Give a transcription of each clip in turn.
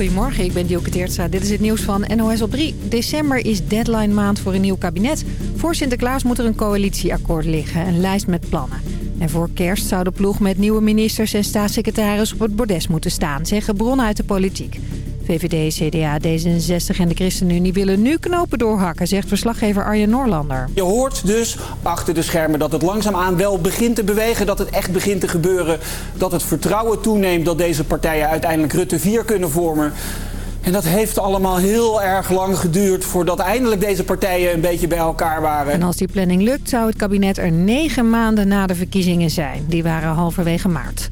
Goedemorgen, ik ben Dielke Teertstra. Dit is het nieuws van NOS op 3. December is deadline maand voor een nieuw kabinet. Voor Sinterklaas moet er een coalitieakkoord liggen, een lijst met plannen. En voor kerst zou de ploeg met nieuwe ministers en staatssecretaris op het bordes moeten staan, zeggen bronnen uit de politiek. VVD, CDA, D66 en de ChristenUnie willen nu knopen doorhakken, zegt verslaggever Arjen Noorlander. Je hoort dus achter de schermen dat het langzaamaan wel begint te bewegen, dat het echt begint te gebeuren. Dat het vertrouwen toeneemt dat deze partijen uiteindelijk Rutte 4 kunnen vormen. En dat heeft allemaal heel erg lang geduurd voordat eindelijk deze partijen een beetje bij elkaar waren. En als die planning lukt zou het kabinet er negen maanden na de verkiezingen zijn. Die waren halverwege maart.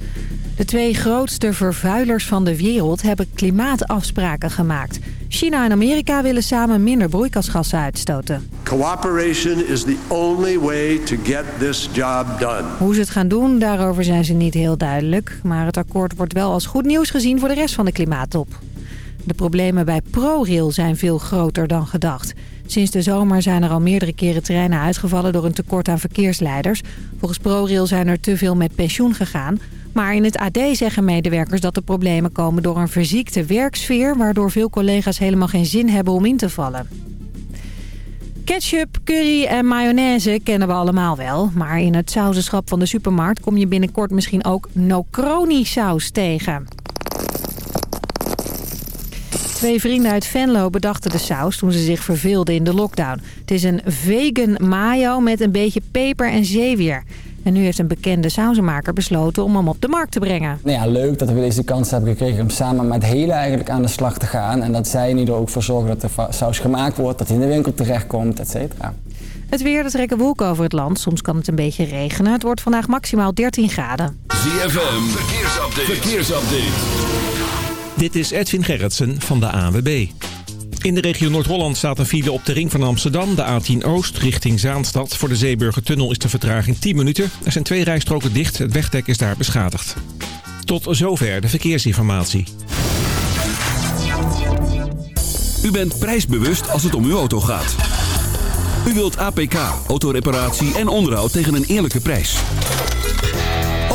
De twee grootste vervuilers van de wereld hebben klimaatafspraken gemaakt. China en Amerika willen samen minder broeikasgassen uitstoten. Cooperation is the only way to get this job done. Hoe ze het gaan doen, daarover zijn ze niet heel duidelijk. Maar het akkoord wordt wel als goed nieuws gezien voor de rest van de klimaattop. De problemen bij ProRail zijn veel groter dan gedacht. Sinds de zomer zijn er al meerdere keren treinen uitgevallen door een tekort aan verkeersleiders. Volgens ProRail zijn er te veel met pensioen gegaan. Maar in het AD zeggen medewerkers dat de problemen komen door een verziekte werksfeer... waardoor veel collega's helemaal geen zin hebben om in te vallen. Ketchup, curry en mayonaise kennen we allemaal wel. Maar in het sausenschap van de supermarkt kom je binnenkort misschien ook nocroni saus tegen. Twee vrienden uit Venlo bedachten de saus toen ze zich verveelden in de lockdown. Het is een vegan mayo met een beetje peper en zeewier. En nu heeft een bekende sausenmaker besloten om hem op de markt te brengen. Nou ja, leuk dat we deze kans hebben gekregen om samen met Hele eigenlijk aan de slag te gaan. En dat zij nu er ook voor zorgen dat de saus gemaakt wordt, dat hij in de winkel terechtkomt, et cetera. Het weer, er trekken wolken over het land. Soms kan het een beetje regenen. Het wordt vandaag maximaal 13 graden. ZFM, verkeersupdate. verkeersupdate. Dit is Edwin Gerritsen van de ANWB. In de regio Noord-Holland staat een file op de ring van Amsterdam, de A10 Oost, richting Zaanstad. Voor de Zeeburgertunnel is de vertraging 10 minuten. Er zijn twee rijstroken dicht, het wegdek is daar beschadigd. Tot zover de verkeersinformatie. U bent prijsbewust als het om uw auto gaat. U wilt APK, autoreparatie en onderhoud tegen een eerlijke prijs.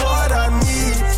That's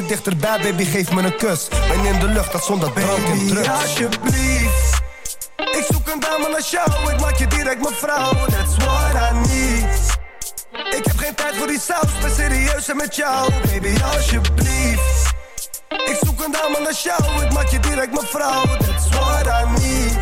dichterbij, baby, geef me een kus. Ben in de lucht, dat zonder drank en drugs. alsjeblieft. Ik zoek een dame naar jou, ik maak je direct mijn vrouw. That's what I need. Ik heb geen tijd voor die saus, ben serieus en met jou. Baby, alsjeblieft. Ik zoek een dame naar jou, ik maak je direct mijn vrouw. That's what I need.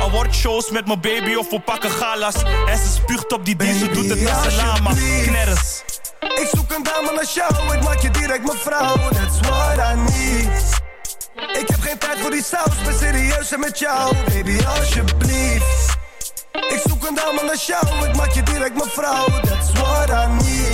Awardshows met mijn baby of we pakken galas. En ze spuugt op die ze doet het z'n lama. Knerres. Ik zoek een dame naar jou, ik maak je direct mijn vrouw. That's what I need. Ik heb geen tijd voor die saus, ben serieus en met jou. Baby, alsjeblieft. Ik zoek een dame naar jou, ik maak je direct mijn vrouw. That's what I need.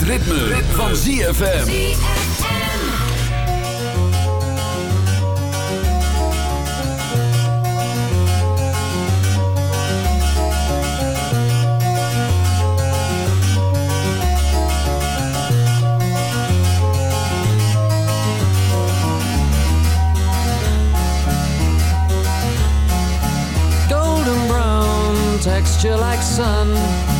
Het ritme, van ZFM. Golden brown texture like sun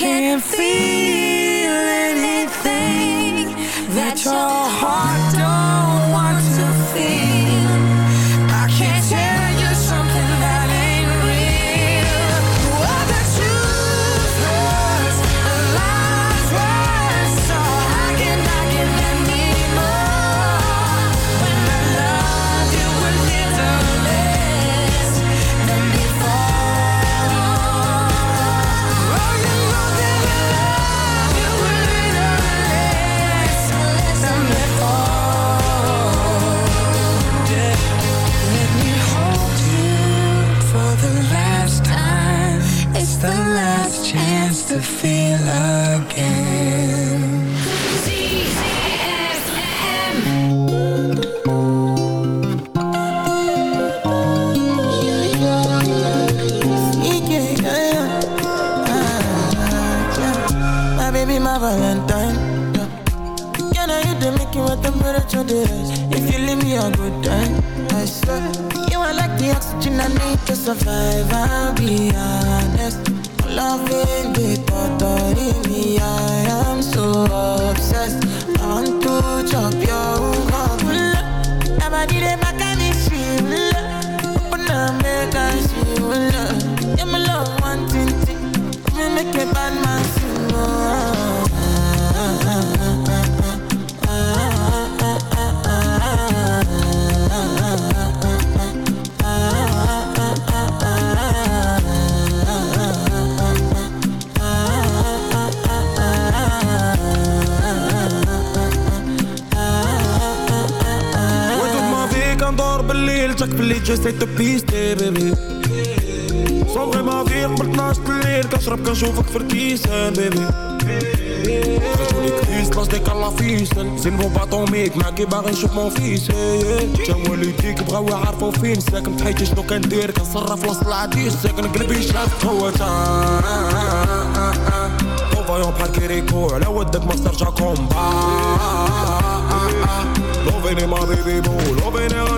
can't feel anything that your me a good time, I swear. You are like the oxygen I need to survive. I'll be honest. Loving the thought of me, I am so obsessed. I want to chop your باللي جاي تو بيستي بيبي صوغي ما فيك قبل 12 الليل كنشرب كنشوفك في الكيسان بيبي خرجوني كريس لاش ديك الله فيسن زين بو باطوميك معاكي باغي نشوف مون فيس تا والديك بغاو يعرفوا فين ساكن بحياتي شنو كندير كنصرف وسط العديس ساكن قلبي شاف هو تا بحال كيريكو على ودك ما ترجع كومبا baby, my baby boo Loving it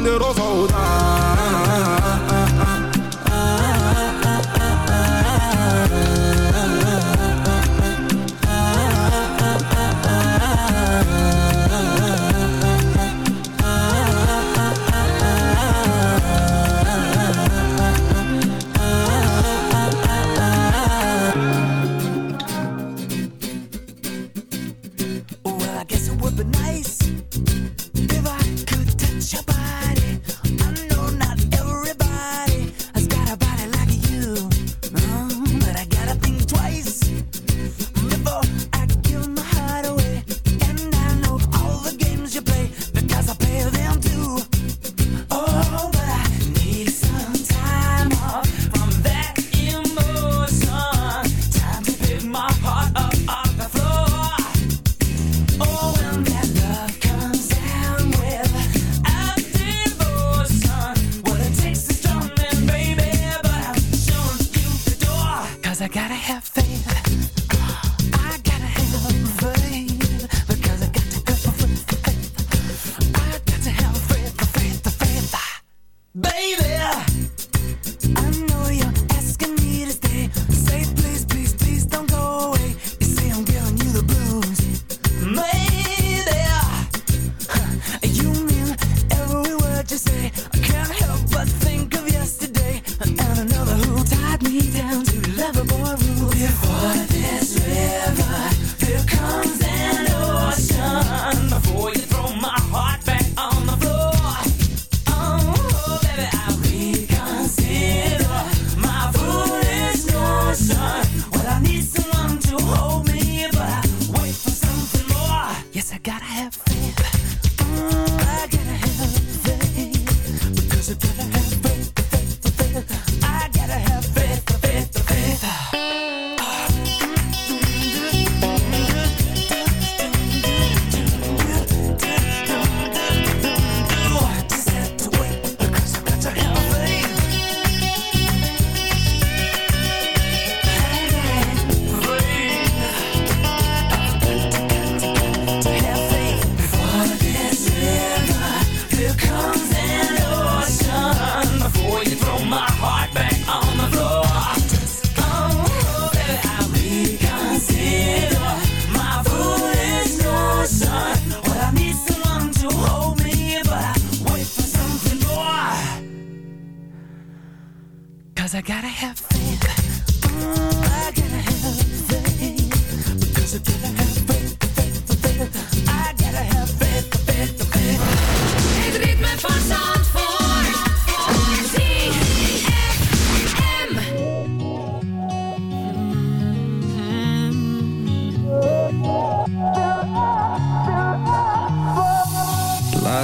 baby. I'm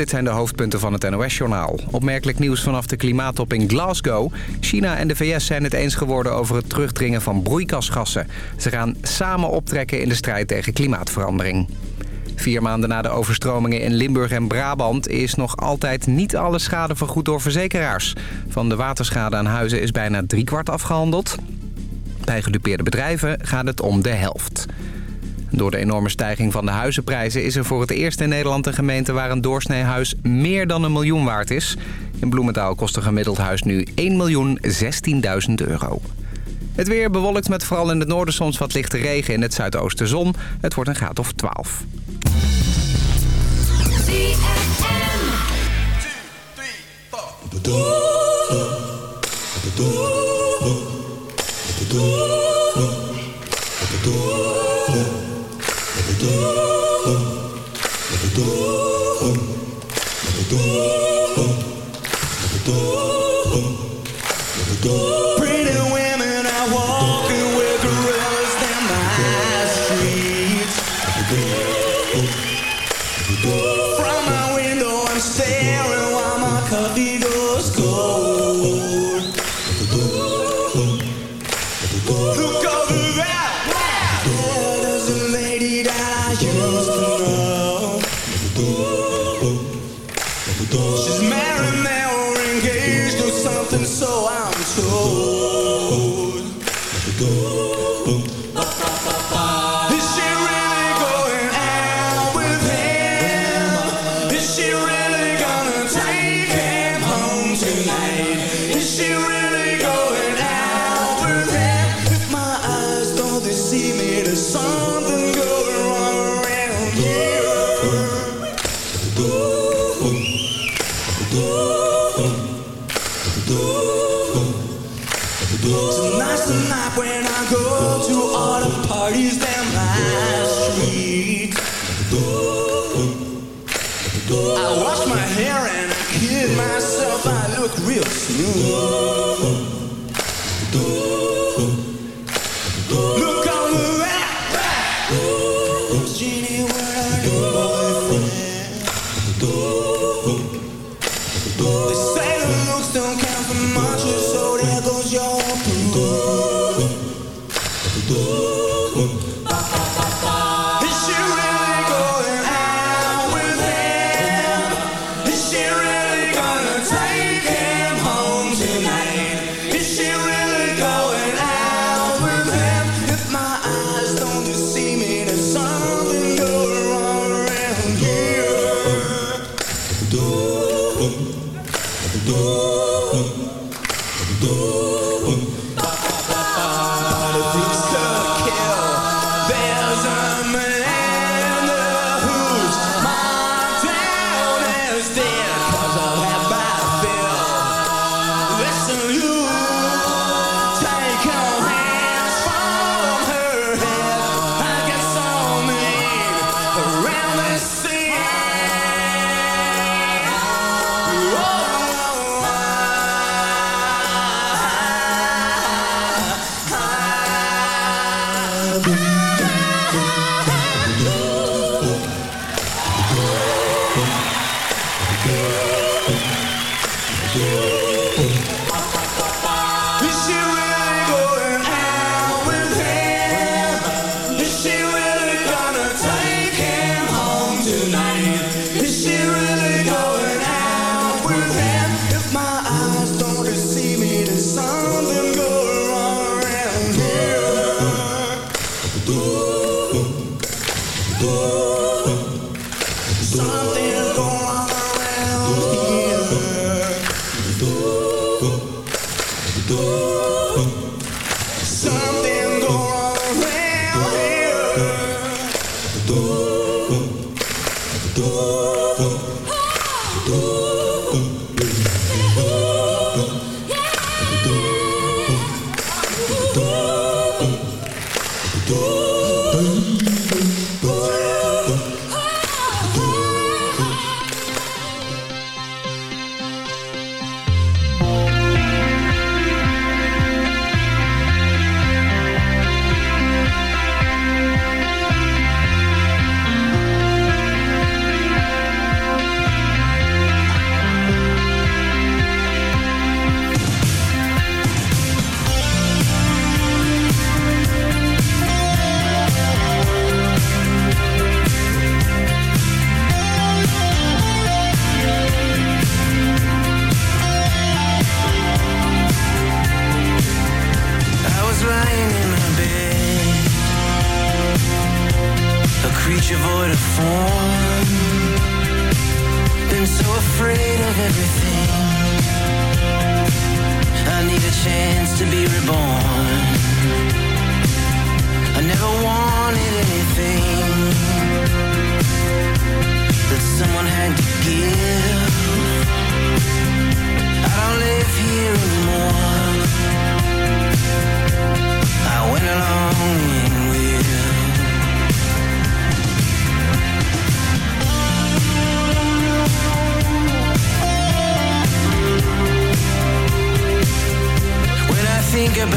Dit zijn de hoofdpunten van het NOS-journaal. Opmerkelijk nieuws vanaf de klimaattop in Glasgow. China en de VS zijn het eens geworden over het terugdringen van broeikasgassen. Ze gaan samen optrekken in de strijd tegen klimaatverandering. Vier maanden na de overstromingen in Limburg en Brabant... is nog altijd niet alle schade vergoed door verzekeraars. Van de waterschade aan huizen is bijna driekwart afgehandeld. Bij gedupeerde bedrijven gaat het om de helft. Door de enorme stijging van de huizenprijzen is er voor het eerst in Nederland een gemeente waar een doorsnee huis meer dan een miljoen waard is. In Bloemendaal kost een gemiddeld huis nu 1 miljoen 16.000 euro. Het weer bewolkt met vooral in het noorden soms wat lichte regen. In het zuidoosten zon. Het wordt een graad of 12. Pretty Look Something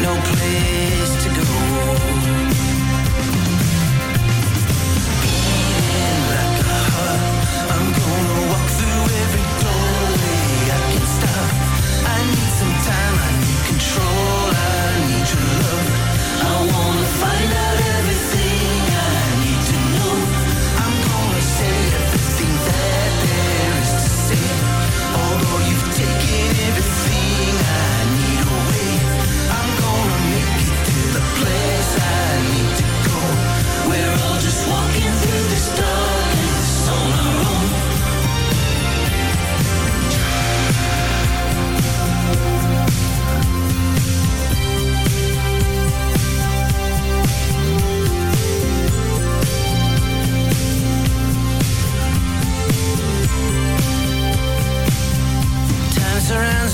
No place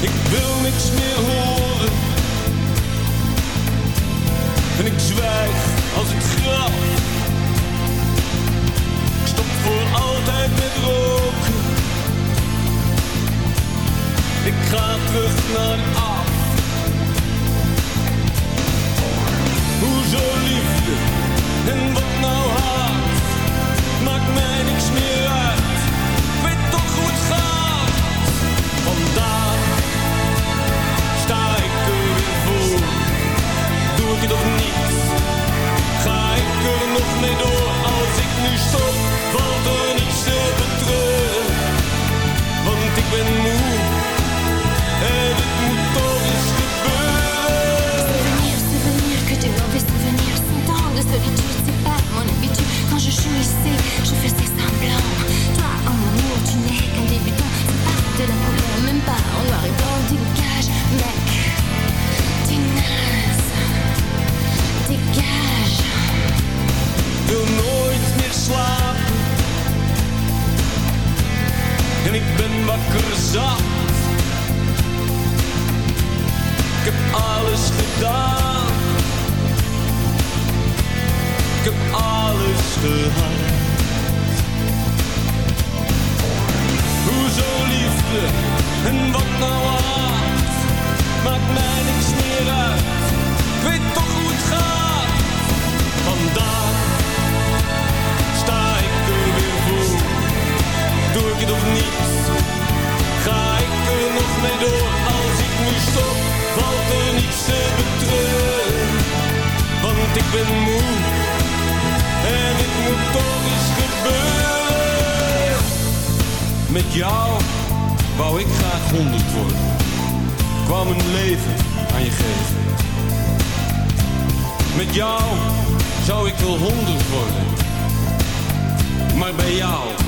Ik wil niks meer horen. En ik zwijg als ik graf. Ik stop voor altijd met roken. Ik ga terug naar af. Hoezo liefde en wat nou haat? Maakt mij niks het niet? Ga ik er nog mee door? Als ik nu stop, valt er niets te betreuren. Want ik ben moe en moet toch eens gebeuren. Souvenir, souvenir, que de mauvais souvenirs. De solitude, c'est pas mon habitude. Quand je jouissais, je faisais semblant. Wakker. Ik heb alles gedaan. Ik heb alles gehad. Hoezo liefde en wat nou haat? Maakt mij niks meer uit. Ik weet toch hoe het gaat. Vandaag Ik het of niet? Ga ik er nog mee door? Als ik nu stop, valt er niets te betreuren. Want ik ben moe. En het moet toch eens gebeuren. Met jou wou ik graag honderd worden. Kwam een leven aan je geven. Met jou zou ik wel honderd worden. Maar bij jou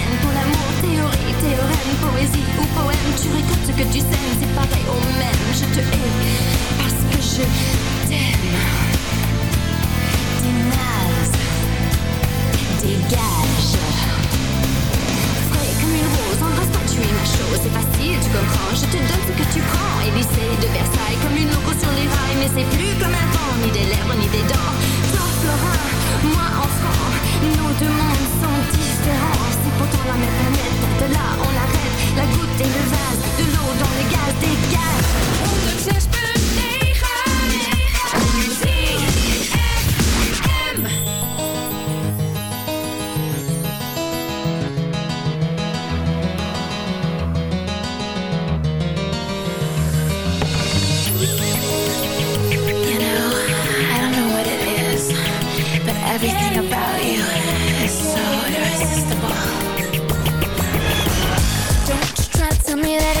pour l'amour Théorie, théorème, poésie ou poème Tu récoltes ce que tu sèmes, c'est pareil au même. Je te hais parce que je t'aime. T'es Dégage Frais comme une rose, embrasse-toi, tu es ma chose. C'est facile, tu comprends, je te donne ce que tu prends. Élysée de Versailles, comme une loco sur les rails. Mais c'est plus comme un vent, ni des lèvres, ni des dents. Toi, Florin, moi, enfant Nos deux mondes sont différents c'est ah, pourtant la mer à mettre. De là, on l'arrête, la goutte et le vase, de l'eau dans le gaz, des gaz. On ne cherche pas. Irresistible. Don't you try to tell me that